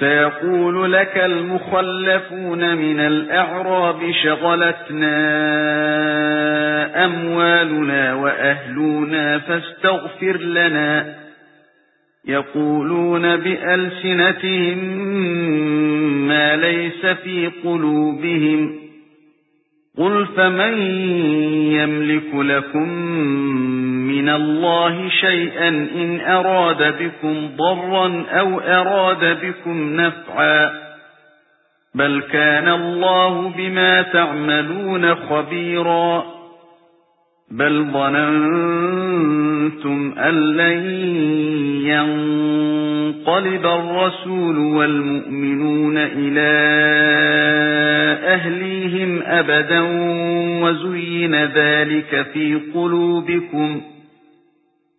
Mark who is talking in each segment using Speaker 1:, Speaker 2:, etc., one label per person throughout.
Speaker 1: سيقول لك المخلفون من الأعراب شغلتنا أموالنا وأهلنا فاستغفر لنا يقولون بألسنتهم ما ليس في قلوبهم قل فمن يملك لكم مِنَ اللَّهِ شَيْئًا إِنْ أَرَادَ بِكُمْ ضَرًّا أَوْ أَرَادَ بِكُمْ نَفْعًا بَلْ كَانَ اللَّهُ بِمَا تَعْمَلُونَ خَبِيرًا بَلْ ظَنَنتُمْ أَن لَّن يَنقَلِبَ الرَّسُولُ وَالْمُؤْمِنُونَ إِلَى أَهْلِيهِمْ أَبَدًا وَزُيِّنَ ذَلِكَ فِي قُلُوبِكُمْ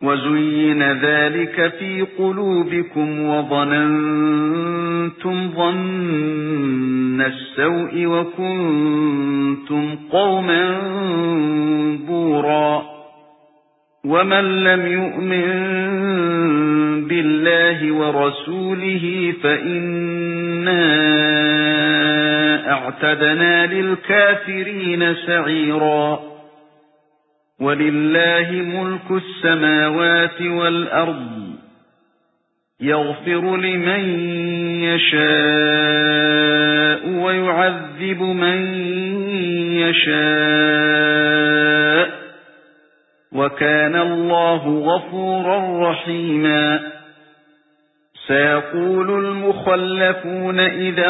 Speaker 1: وَزُيِّنَ ذَلِكَ فِي قُلُوبِكُمْ وَظَنَنْتُمْ ظَنَّ السَّوْءِ وَكُنْتُمْ قَوْمًا بُورًا وَمَن لَّمْ يُؤْمِن بِاللَّهِ وَرَسُولِهِ فَإِنَّا أَعْتَدْنَا لِلْكَافِرِينَ سَعِيرًا وَلِلَّهِ مُلْكُ السَّمَاوَاتِ وَالْأَرْضِ يَغْفِرُ لِمَن يَشَاءُ وَيُعَذِّبُ مَن يَشَاءُ وَكَانَ اللَّهُ غَفُورًا رَّحِيمًا سَيَقُولُ الْمُخَلَّفُونَ إِذَا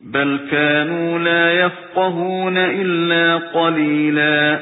Speaker 1: بَلْ كَانُوا لَا يَفْقَهُونَ إِلَّا قَلِيلًا